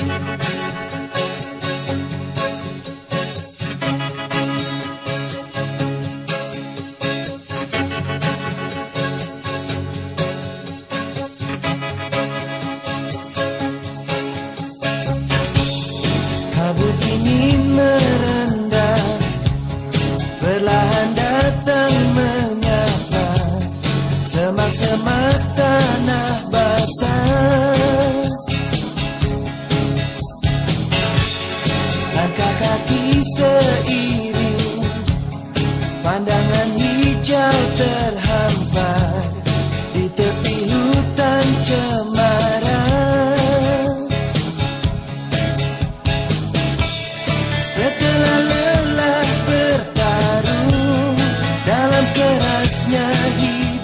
Kabut ini Perlahan datang Langkah kaki seiring Pandangan hijau terhampar Di tepi hutan cemara. Setelah lelah bertarung Dalam kerasnya hidup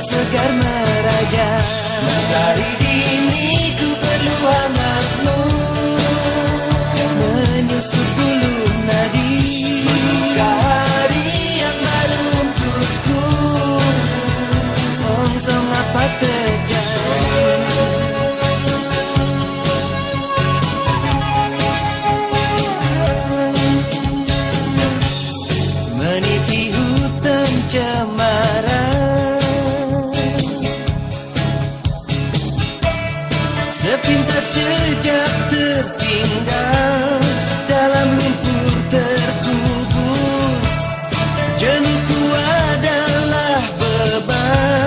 segar meraja. Matahari dini Sepintas jejak tertinggal Dalam lumpur terkubur. Jenuhku adalah beban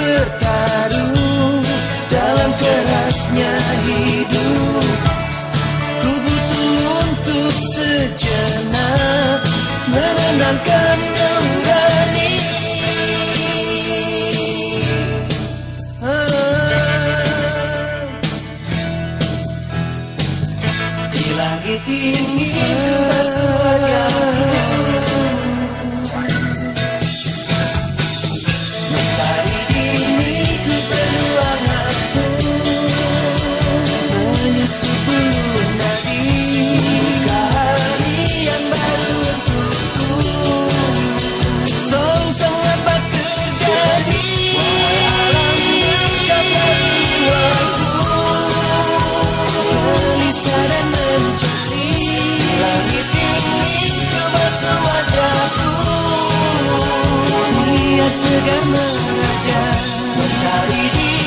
bertarung dalam kerasnya hidup. Ku butuh untuk sejenak menenangkan wajahku Biar segar meraja Mentari dini